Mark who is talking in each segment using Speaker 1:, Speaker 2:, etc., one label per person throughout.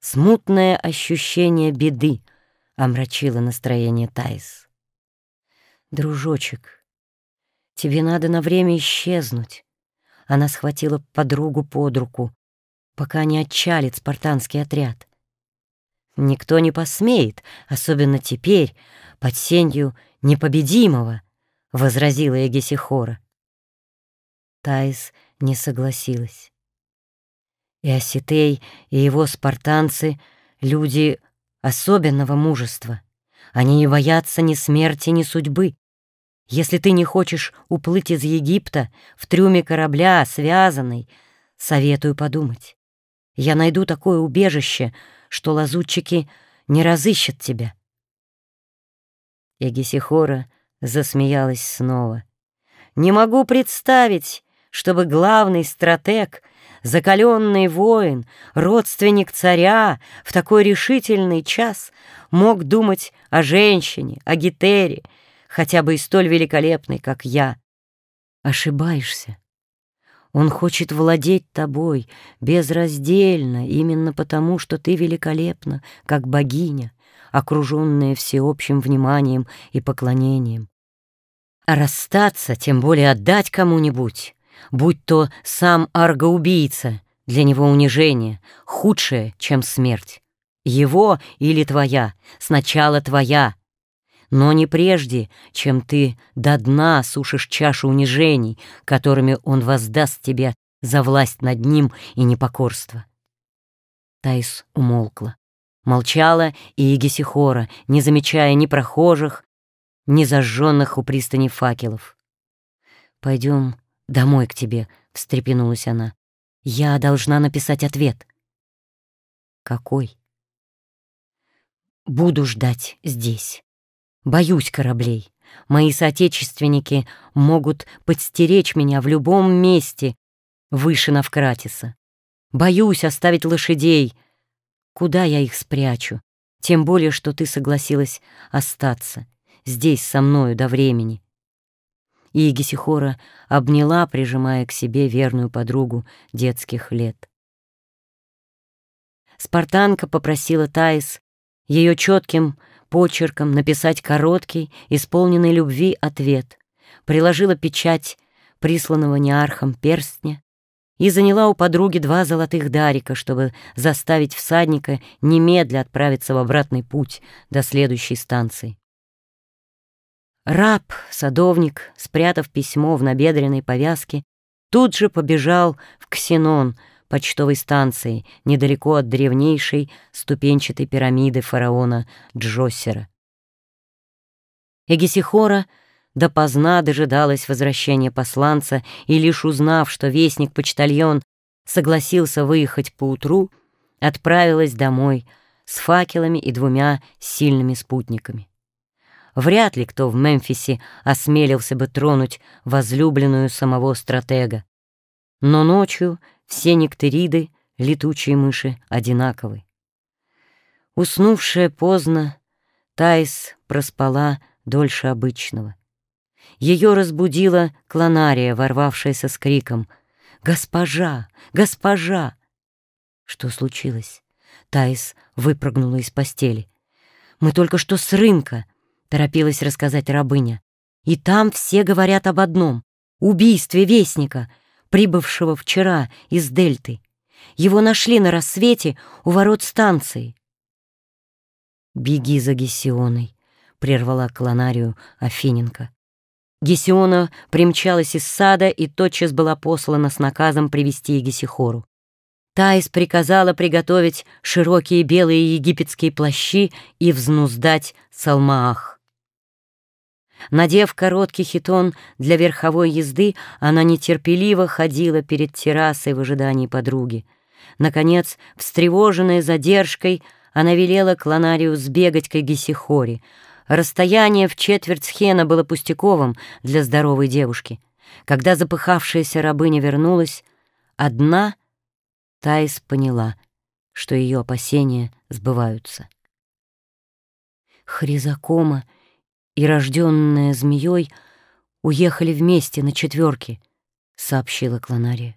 Speaker 1: Смутное ощущение беды омрачило настроение Таис. «Дружочек, тебе надо на время исчезнуть». Она схватила подругу под руку, пока не отчалит спартанский отряд. Никто не посмеет, особенно теперь, под сенью непобедимого, — возразила Эгесихора. Таис не согласилась. И Осетей, и его спартанцы — люди особенного мужества. Они не боятся ни смерти, ни судьбы. Если ты не хочешь уплыть из Египта в трюме корабля, связанный, советую подумать. Я найду такое убежище, что лазутчики не разыщут тебя. Егисихора засмеялась снова. «Не могу представить, чтобы главный стратег, закаленный воин, родственник царя в такой решительный час мог думать о женщине, о Гетере, хотя бы и столь великолепной, как я. Ошибаешься. Он хочет владеть тобой безраздельно, именно потому, что ты великолепна, как богиня, окруженная всеобщим вниманием и поклонением. А расстаться, тем более отдать кому-нибудь, будь то сам аргоубийца, для него унижение, худшее, чем смерть. Его или твоя, сначала твоя, но не прежде, чем ты до дна сушишь чашу унижений, которыми он воздаст тебе за власть над ним и непокорство. Таис умолкла. Молчала и Егисихора, не замечая ни прохожих, ни зажженных у пристани факелов. «Пойдем домой к тебе», — встрепенулась она. «Я должна написать ответ». «Какой?» «Буду ждать здесь». Боюсь кораблей. Мои соотечественники могут подстеречь меня в любом месте выше Навкратиса. Боюсь оставить лошадей. Куда я их спрячу? Тем более, что ты согласилась остаться здесь со мною до времени. И Егисихора обняла, прижимая к себе верную подругу детских лет. Спартанка попросила Таис ее четким почерком написать короткий, исполненный любви ответ, приложила печать присланного неархом перстня и заняла у подруги два золотых дарика, чтобы заставить всадника немедля отправиться в обратный путь до следующей станции. Раб, садовник, спрятав письмо в набедренной повязке, тут же побежал в Ксенон, почтовой станции, недалеко от древнейшей ступенчатой пирамиды фараона Джоссера. Эгисихора допоздна дожидалась возвращения посланца и, лишь узнав, что вестник-почтальон согласился выехать поутру, отправилась домой с факелами и двумя сильными спутниками. Вряд ли кто в Мемфисе осмелился бы тронуть возлюбленную самого стратега. Но ночью все нектериды, летучие мыши, одинаковы. Уснувшая поздно, Таис проспала дольше обычного. Ее разбудила клонария, ворвавшаяся с криком «Госпожа! Госпожа!» Что случилось? Таис выпрыгнула из постели. «Мы только что с рынка», — торопилась рассказать рабыня. «И там все говорят об одном — убийстве вестника, прибывшего вчера из Дельты. Его нашли на рассвете у ворот станции. «Беги за Гесионой», — прервала клонарию Афиненко. Гесиона примчалась из сада и тотчас была послана с наказом привести Гесихору. Таис приказала приготовить широкие белые египетские плащи и взнуздать Салмаах. Надев короткий хитон для верховой езды, она нетерпеливо ходила перед террасой в ожидании подруги. Наконец, встревоженная задержкой, она велела Клонарию сбегать к Гесихоре. Расстояние в четверть схена было пустяковым для здоровой девушки. Когда запыхавшаяся рабыня вернулась, одна Таис поняла, что ее опасения сбываются. Хризакома — и рожденная змеей уехали вместе на четверке, сообщила Клонария.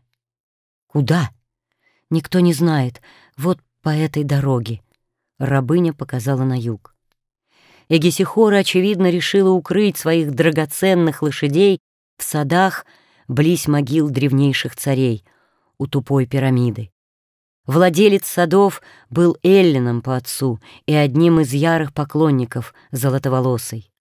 Speaker 1: Куда? Никто не знает. Вот по этой дороге», — рабыня показала на юг. Эгисихора, очевидно, решила укрыть своих драгоценных лошадей в садах близ могил древнейших царей у тупой пирамиды. Владелец садов был Эллином по отцу и одним из ярых поклонников золотоволосой.